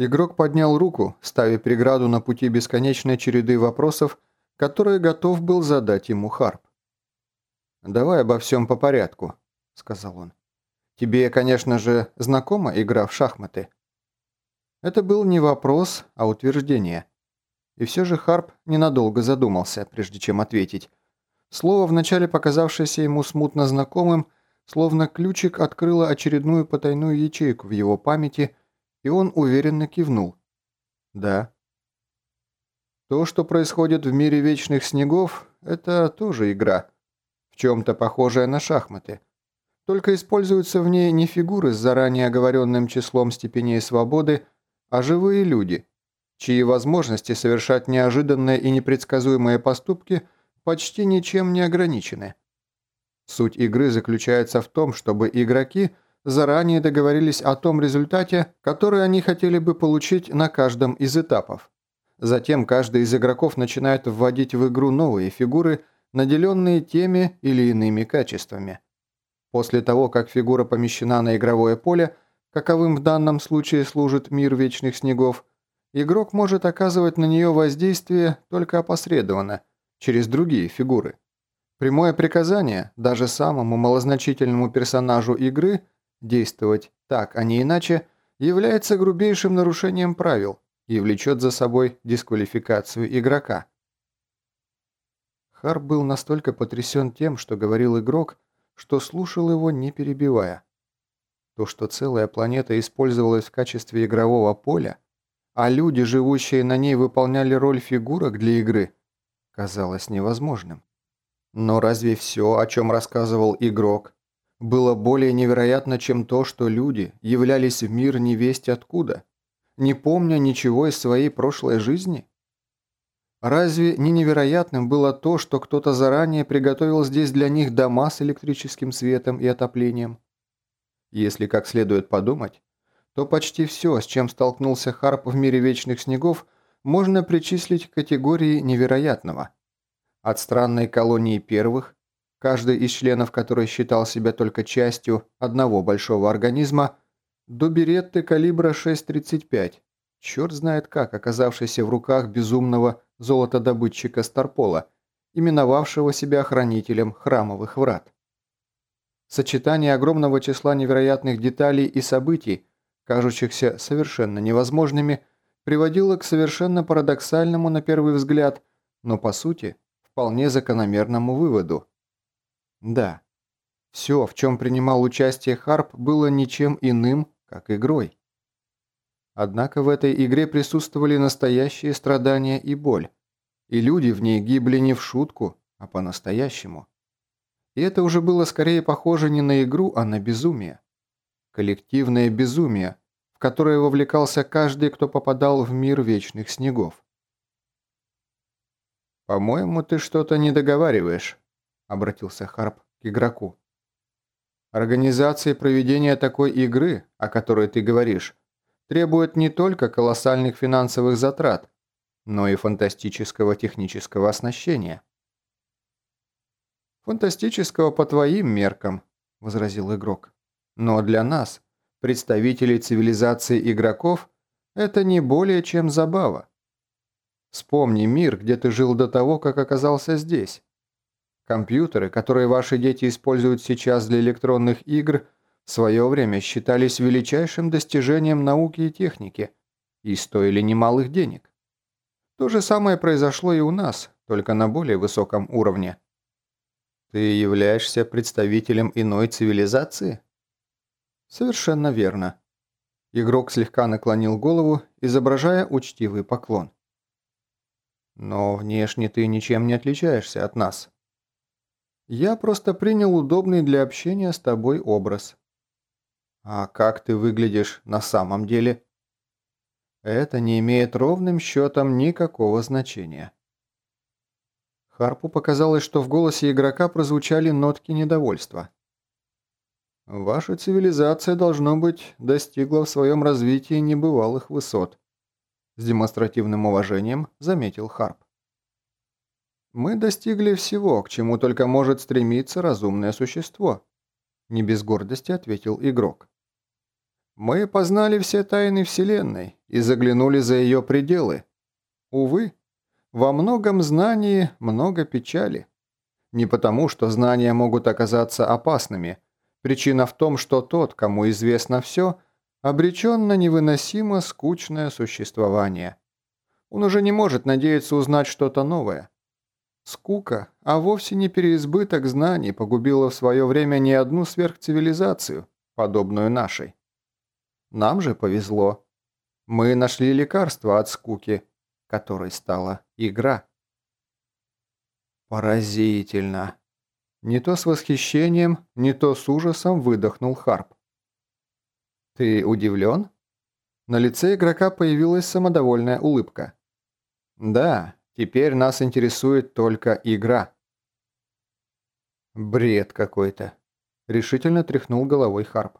Игрок поднял руку, ставя преграду на пути бесконечной череды вопросов, которые готов был задать ему Харп. «Давай обо всем по порядку», — сказал он. «Тебе, конечно же, знакома игра в шахматы?» Это был не вопрос, а утверждение. И все же Харп ненадолго задумался, прежде чем ответить. Слово, вначале показавшееся ему смутно знакомым, словно ключик открыло очередную потайную ячейку в его памяти — и он уверенно кивнул. «Да». То, что происходит в мире вечных снегов, это тоже игра, в чем-то похожая на шахматы. Только используются в ней не фигуры с заранее оговоренным числом степеней свободы, а живые люди, чьи возможности совершать неожиданные и непредсказуемые поступки почти ничем не ограничены. Суть игры заключается в том, чтобы игроки – заранее договорились о том результате, который они хотели бы получить на каждом из этапов. Затем каждый из игроков начинает вводить в игру новые фигуры, наделенные теми или иными качествами. После того, как фигура помещена на игровое поле, каковым в данном случае служит мир вечных снегов, игрок может оказывать на нее воздействие только опосредованно, через другие фигуры. Прямое приказание даже самому малозначительному персонажу игры – Действовать так, а не иначе, является грубейшим нарушением правил и влечет за собой дисквалификацию игрока. Харп был настолько потрясен тем, что говорил игрок, что слушал его, не перебивая. То, что целая планета использовалась в качестве игрового поля, а люди, живущие на ней, выполняли роль фигурок для игры, казалось невозможным. Но разве все, о чем рассказывал игрок, было более невероятно, чем то, что люди являлись в мир невесть откуда, не помня ничего из своей прошлой жизни? Разве не невероятным было то, что кто-то заранее приготовил здесь для них дома с электрическим светом и отоплением? Если как следует подумать, то почти все, с чем столкнулся Харп в мире вечных снегов, можно причислить к категории невероятного. От странной колонии первых каждый из членов которой считал себя только частью одного большого организма, до беретты калибра 6.35, черт знает как, оказавшийся в руках безумного золотодобытчика Старпола, именовавшего себя хранителем храмовых врат. Сочетание огромного числа невероятных деталей и событий, кажущихся совершенно невозможными, приводило к совершенно парадоксальному на первый взгляд, но по сути вполне закономерному выводу. Да, все, в чем принимал участие Харп, было ничем иным, как игрой. Однако в этой игре присутствовали настоящие страдания и боль, и люди в ней гибли не в шутку, а по-настоящему. И это уже было скорее похоже не на игру, а на безумие. Коллективное безумие, в которое вовлекался каждый, кто попадал в мир вечных снегов. «По-моему, ты что-то не договариваешь», обратился Харп к игроку. Организация проведения такой игры, о которой ты говоришь, требует не только колоссальных финансовых затрат, но и фантастического технического оснащения. «Фантастического по твоим меркам», – возразил игрок. «Но для нас, представителей цивилизации игроков, это не более чем забава. Вспомни мир, где ты жил до того, как оказался здесь. Компьютеры, которые ваши дети используют сейчас для электронных игр, в свое время считались величайшим достижением науки и техники и стоили немалых денег. То же самое произошло и у нас, только на более высоком уровне. Ты являешься представителем иной цивилизации? Совершенно верно. Игрок слегка наклонил голову, изображая учтивый поклон. Но внешне ты ничем не отличаешься от нас. Я просто принял удобный для общения с тобой образ. А как ты выглядишь на самом деле? Это не имеет ровным счетом никакого значения. Харпу показалось, что в голосе игрока прозвучали нотки недовольства. «Ваша цивилизация, должно быть, достигла в своем развитии небывалых высот», с демонстративным уважением заметил Харп. Мы достигли всего, к чему только может стремиться разумное существо. Не без гордости ответил игрок. Мы познали все тайны Вселенной и заглянули за ее пределы. Увы, во многом знании много печали. Не потому, что знания могут оказаться опасными. Причина в том, что тот, кому известно все, обречен на невыносимо скучное существование. Он уже не может надеяться узнать что-то новое. Скука, а вовсе не переизбыток знаний, погубила в свое время не одну сверхцивилизацию, подобную нашей. Нам же повезло. Мы нашли лекарство от скуки, которой стала игра. Поразительно. Не то с восхищением, не то с ужасом выдохнул Харп. «Ты удивлен?» На лице игрока появилась самодовольная улыбка. «Да, теперь нас интересует только игра». «Бред какой-то», – решительно тряхнул головой Харп.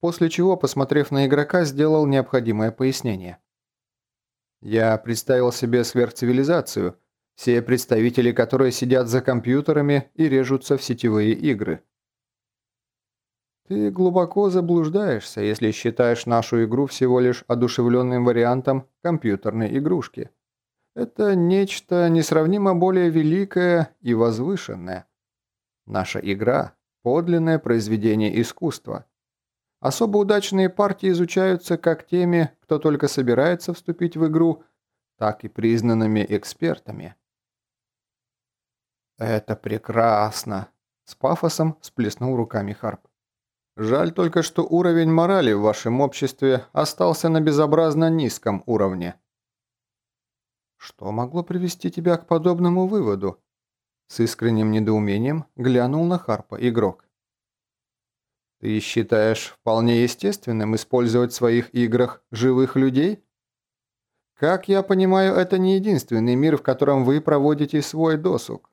После чего, посмотрев на игрока, сделал необходимое пояснение. «Я представил себе сверхцивилизацию, все представители которые сидят за компьютерами и режутся в сетевые игры. Ты глубоко заблуждаешься, если считаешь нашу игру всего лишь одушевленным вариантом компьютерной игрушки. Это нечто несравнимо более великое и возвышенное. Наша игра – подлинное произведение искусства. Особо удачные партии изучаются как теми, кто только собирается вступить в игру, так и признанными экспертами. «Это прекрасно!» – с пафосом сплеснул руками Харп. «Жаль только, что уровень морали в вашем обществе остался на безобразно низком уровне». «Что могло привести тебя к подобному выводу?» С искренним недоумением глянул на Харпа игрок. «Ты считаешь вполне естественным использовать в своих играх живых людей?» «Как я понимаю, это не единственный мир, в котором вы проводите свой досуг.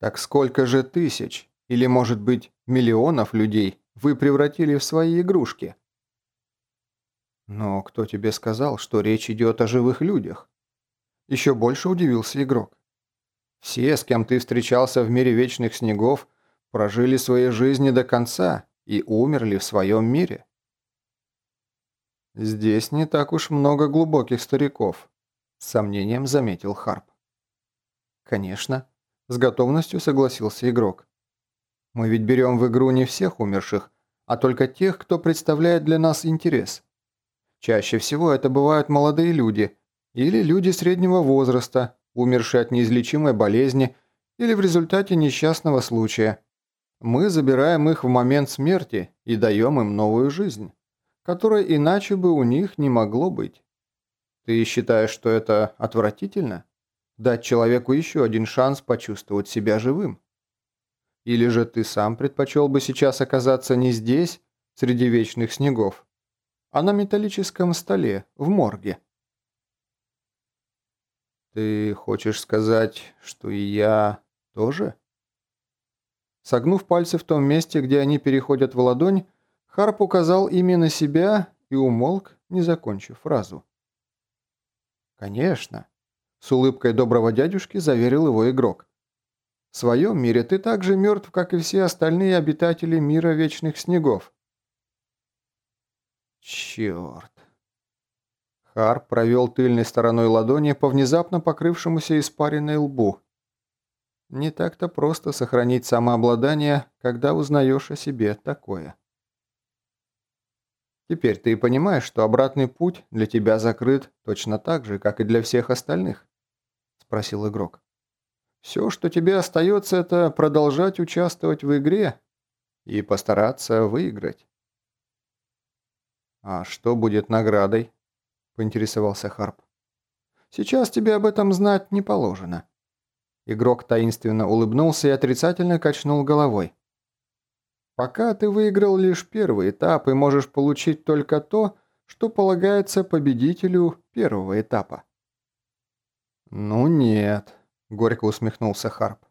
Так сколько же тысяч, или может быть миллионов людей вы превратили в свои игрушки? Но кто тебе сказал, что речь идет о живых людях? Еще больше удивился игрок. Все, с кем ты встречался в мире вечных снегов, прожили свои жизни до конца и умерли в своем мире. Здесь не так уж много глубоких стариков, с сомнением заметил Харп. Конечно, с готовностью согласился игрок. Мы ведь берем в игру не всех умерших, а только тех, кто представляет для нас интерес. Чаще всего это бывают молодые люди или люди среднего возраста, умершие от неизлечимой болезни или в результате несчастного случая. Мы забираем их в момент смерти и даем им новую жизнь, которой иначе бы у них не могло быть. Ты считаешь, что это отвратительно? Дать человеку еще один шанс почувствовать себя живым. Или же ты сам предпочел бы сейчас оказаться не здесь, среди вечных снегов, а на металлическом столе, в морге? Ты хочешь сказать, что и я тоже? Согнув пальцы в том месте, где они переходят в ладонь, Харп указал ими на себя и умолк, не закончив фразу. «Конечно. С улыбкой доброго дядюшки заверил его игрок. В своем мире ты так же мертв, как и все остальные обитатели мира вечных снегов. Черт. Харп провел тыльной стороной ладони по внезапно покрывшемуся испаренной лбу. Не так-то просто сохранить самообладание, когда узнаешь о себе такое. Теперь ты понимаешь, что обратный путь для тебя закрыт точно так же, как и для всех остальных спросил игрок. «Все, что тебе остается, это продолжать участвовать в игре и постараться выиграть». «А что будет наградой?» – поинтересовался Харп. «Сейчас тебе об этом знать не положено». Игрок таинственно улыбнулся и отрицательно качнул головой. «Пока ты выиграл лишь первый этап и можешь получить только то, что полагается победителю первого этапа». «Ну нет», – горько усмехнулся Харп.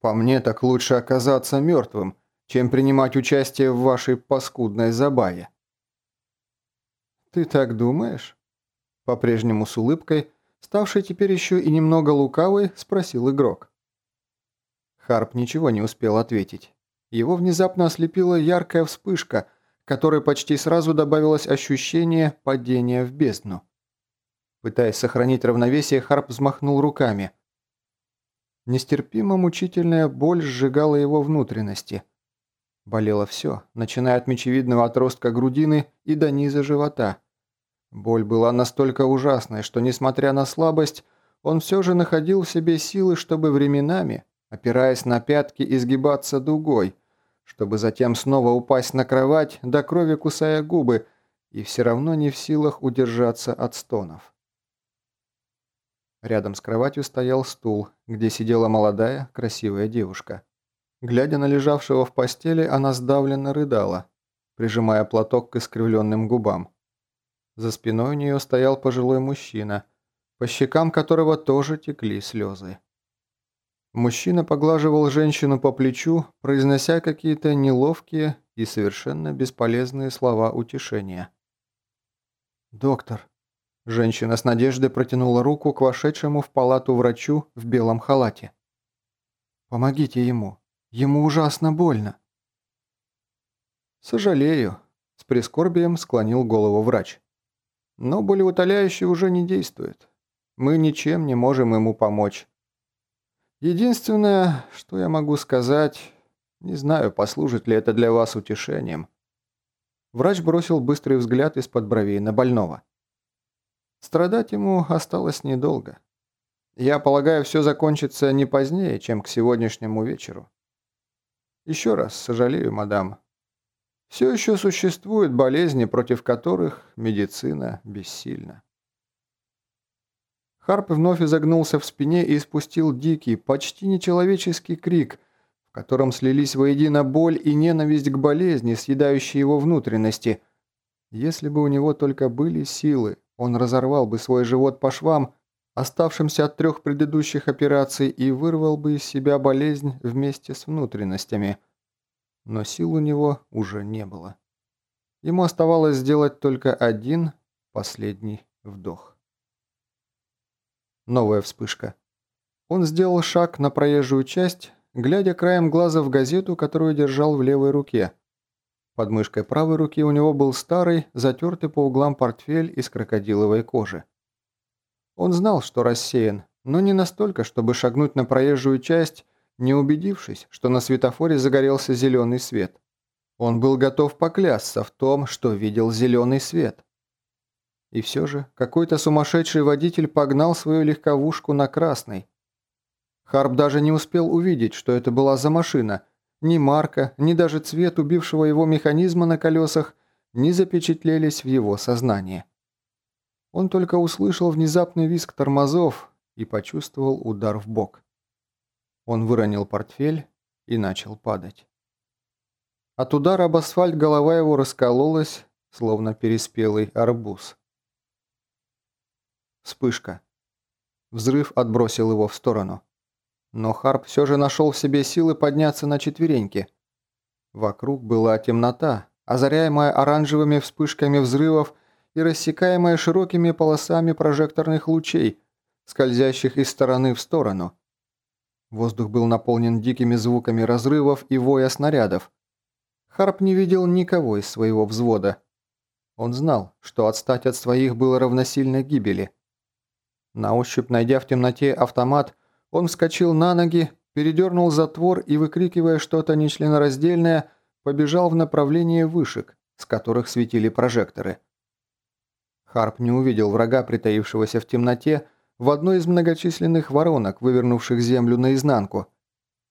«По мне так лучше оказаться мертвым, чем принимать участие в вашей паскудной забаве». «Ты так думаешь?» По-прежнему с улыбкой, ставшей теперь еще и немного лукавой, спросил игрок. Харп ничего не успел ответить. Его внезапно ослепила яркая вспышка, которой почти сразу добавилось ощущение падения в бездну. Пытаясь сохранить равновесие, Харп взмахнул руками. Нестерпимо мучительная боль сжигала его внутренности. Болело все, начиная от мечевидного отростка грудины и до низа живота. Боль была настолько ужасной, что, несмотря на слабость, он все же находил в себе силы, чтобы временами, опираясь на пятки, изгибаться дугой, чтобы затем снова упасть на кровать, до крови кусая губы, и все равно не в силах удержаться от стонов. Рядом с кроватью стоял стул, где сидела молодая, красивая девушка. Глядя на лежавшего в постели, она сдавленно рыдала, прижимая платок к искривленным губам. За спиной у нее стоял пожилой мужчина, по щекам которого тоже текли слезы. Мужчина поглаживал женщину по плечу, произнося какие-то неловкие и совершенно бесполезные слова утешения. «Доктор», Женщина с надеждой протянула руку к вошедшему в палату врачу в белом халате. «Помогите ему. Ему ужасно больно». «Сожалею», – с прискорбием склонил голову врач. «Но болеутоляющий уже не действует. Мы ничем не можем ему помочь. Единственное, что я могу сказать, не знаю, послужит ли это для вас утешением». Врач бросил быстрый взгляд из-под бровей на больного. Страдать ему осталось недолго. Я полагаю, все закончится не позднее, чем к сегодняшнему вечеру. Еще раз сожалею, мадам. Все еще существуют болезни, против которых медицина бессильна. Харп вновь изогнулся в спине и испустил дикий, почти нечеловеческий крик, в котором слились воедино боль и ненависть к болезни, съедающей его внутренности. Если бы у него только были силы, он разорвал бы свой живот по швам, оставшимся от трех предыдущих операций, и вырвал бы из себя болезнь вместе с внутренностями. Но сил у него уже не было. Ему оставалось сделать только один последний вдох. Новая вспышка. Он сделал шаг на проезжую часть, глядя краем глаза в газету, которую держал в левой руке – под мышкой правой руки у него был старый, затертый по углам портфель из крокодиловой кожи. Он знал, что рассеян, но не настолько, чтобы шагнуть на проезжую часть, не убедившись, что на светофоре загорелся зеленый свет. Он был готов поклясться в том, что видел зеленый свет. И все же какой-то сумасшедший водитель погнал свою легковушку на красный. Харп даже не успел увидеть, что это была за машина – ни марка, ни даже цвет убившего его механизма на колесах не запечатлелись в его сознании. Он только услышал внезапный визг тормозов и почувствовал удар в бок. Он выронил портфель и начал падать. От удара об асфальт голова его раскололась, словно переспелый арбуз. Вспышка. Взрыв отбросил его в сторону. Но Харп все же нашел в себе силы подняться на четвереньки. Вокруг была темнота, озаряемая оранжевыми вспышками взрывов и рассекаемая широкими полосами прожекторных лучей, скользящих из стороны в сторону. Воздух был наполнен дикими звуками разрывов и воя снарядов. Харп не видел никого из своего взвода. Он знал, что отстать от своих было равносильно гибели. На ощупь, найдя в темноте автомат, он вскочил на ноги, передернул затвор и, выкрикивая что-то нечленораздельное, побежал в направлении вышек, с которых светили прожекторы. Харп не увидел врага, притаившегося в темноте, в одной из многочисленных воронок, вывернувших землю наизнанку.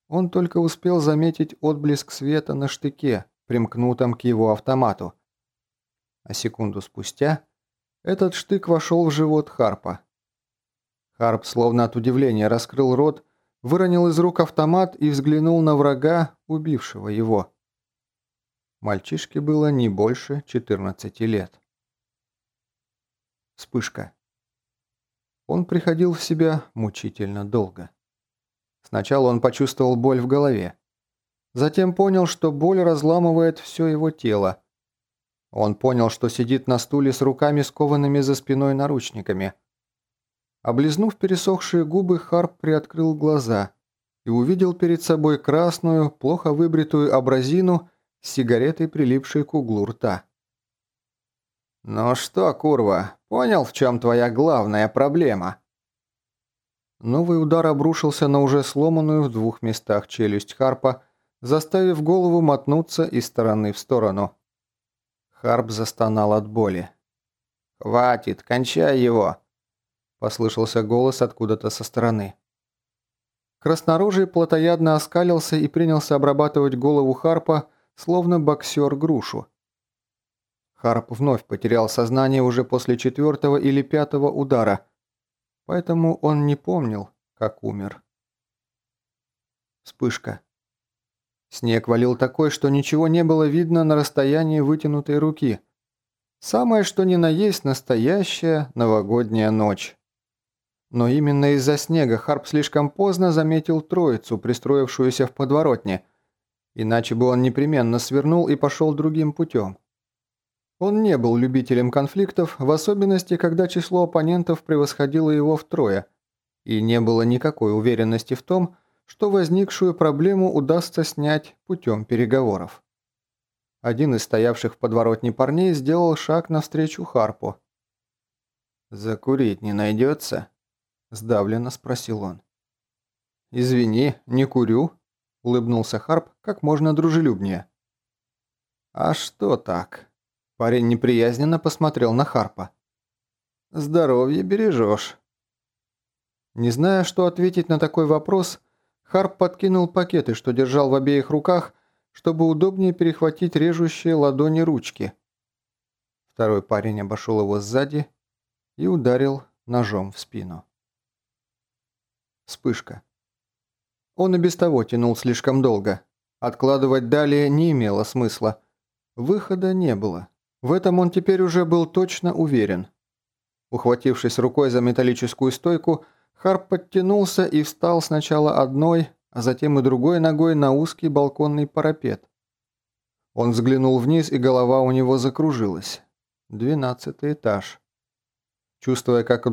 Он только успел заметить отблеск света на штыке, примкнутом к его автомату. А секунду спустя этот штык вошел в живот Харпа. Харп, словно от удивления, раскрыл рот, выронил из рук автомат и взглянул на врага, убившего его. Мальчишке было не больше 14 лет. Вспышка. Он приходил в себя мучительно долго. Сначала он почувствовал боль в голове. Затем понял, что боль разламывает все его тело. Он понял, что сидит на стуле с руками скованными за спиной наручниками – Облизнув пересохшие губы, Харп приоткрыл глаза и увидел перед собой красную, плохо выбритую абразину с сигаретой, прилипшей к углу рта. «Ну что, курва, понял, в чем твоя главная проблема?» Новый удар обрушился на уже сломанную в двух местах челюсть Харпа, заставив голову мотнуться из стороны в сторону. Харп застонал от боли. «Хватит, кончай его!» – послышался голос откуда-то со стороны. Красноружий плотоядно оскалился и принялся обрабатывать голову Харпа, словно боксер грушу. Харп вновь потерял сознание уже после четвертого или пятого удара, поэтому он не помнил, как умер. Вспышка. Снег валил такой, что ничего не было видно на расстоянии вытянутой руки. Самое что ни на есть настоящая новогодняя ночь. Но именно из-за снега Харп слишком поздно заметил троицу, пристроившуюся в подворотне, иначе бы он непременно свернул и пошел другим путем. Он не был любителем конфликтов, в особенности, когда число оппонентов превосходило его втрое, и не было никакой уверенности в том, что возникшую проблему удастся снять путем переговоров. Один из стоявших в подворотне парней сделал шаг навстречу Харпу. «Закурить не найдется?» – сдавленно спросил он. «Извини, не курю», – улыбнулся Харп как можно дружелюбнее. «А что так?» Парень неприязненно посмотрел на Харпа. «Здоровье бережешь». Не зная, что ответить на такой вопрос, Харп подкинул пакеты, что держал в обеих руках, чтобы удобнее перехватить режущие ладони ручки. Второй парень обошел его сзади и ударил ножом в спину. Вспышка. Он и без того тянул слишком долго. Откладывать далее не имело смысла. Выхода не было. В этом он теперь уже был точно уверен. Ухватившись рукой за металлическую стойку, Харп подтянулся и встал сначала одной, а затем и другой ногой на узкий балконный парапет. Он взглянул вниз, и голова у него закружилась. Двенадцатый этаж. Чувствуя, как